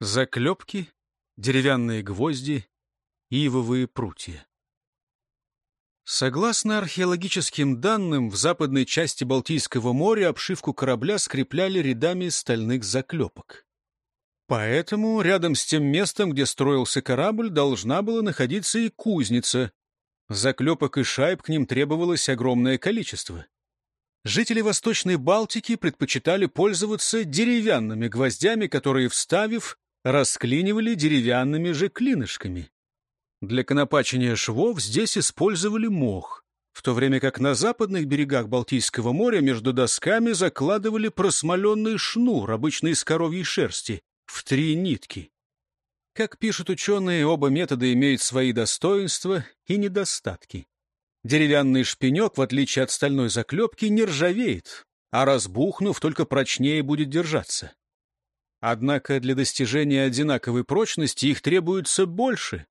Заклепки, деревянные гвозди, ивовые прутья. Согласно археологическим данным, в западной части Балтийского моря обшивку корабля скрепляли рядами стальных заклепок. Поэтому рядом с тем местом, где строился корабль, должна была находиться и кузница. Заклепок и шайб к ним требовалось огромное количество. Жители Восточной Балтики предпочитали пользоваться деревянными гвоздями, которые, вставив, расклинивали деревянными же клинышками. Для конопачения швов здесь использовали мох, в то время как на западных берегах Балтийского моря между досками закладывали просмоленный шнур, обычно из коровьей шерсти, в три нитки. Как пишут ученые, оба метода имеют свои достоинства и недостатки. Деревянный шпинек, в отличие от стальной заклепки, не ржавеет, а разбухнув, только прочнее будет держаться. Однако для достижения одинаковой прочности их требуется больше,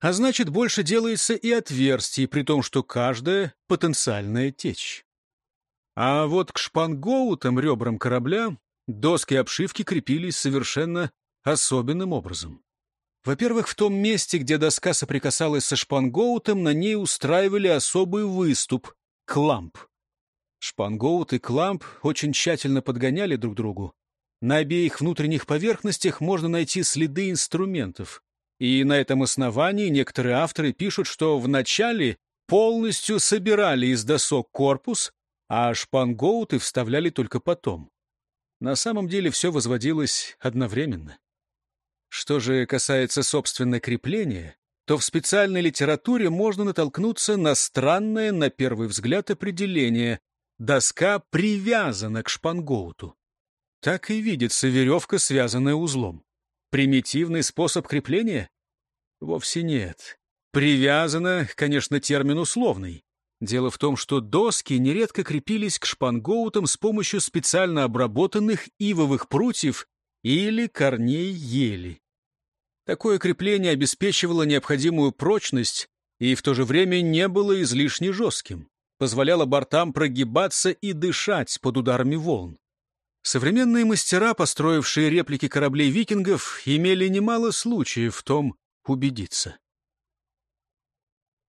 а значит, больше делается и отверстий, при том, что каждая — потенциальная течь. А вот к шпангоутам ребрам корабля доски обшивки крепились совершенно особенным образом. Во-первых, в том месте, где доска соприкасалась со шпангоутом, на ней устраивали особый выступ — кламп. Шпангоут и кламп очень тщательно подгоняли друг другу. На обеих внутренних поверхностях можно найти следы инструментов. И на этом основании некоторые авторы пишут, что вначале полностью собирали из досок корпус, а шпангоуты вставляли только потом. На самом деле все возводилось одновременно. Что же касается собственно крепления, то в специальной литературе можно натолкнуться на странное, на первый взгляд, определение. Доска привязана к шпангоуту. Так и видится веревка, связанная узлом. Примитивный способ крепления? Вовсе нет. Привязано, конечно, термин условный. Дело в том, что доски нередко крепились к шпангоутам с помощью специально обработанных ивовых прутьев или корней ели. Такое крепление обеспечивало необходимую прочность и в то же время не было излишне жестким, позволяло бортам прогибаться и дышать под ударами волн. Современные мастера, построившие реплики кораблей викингов, имели немало случаев в том убедиться.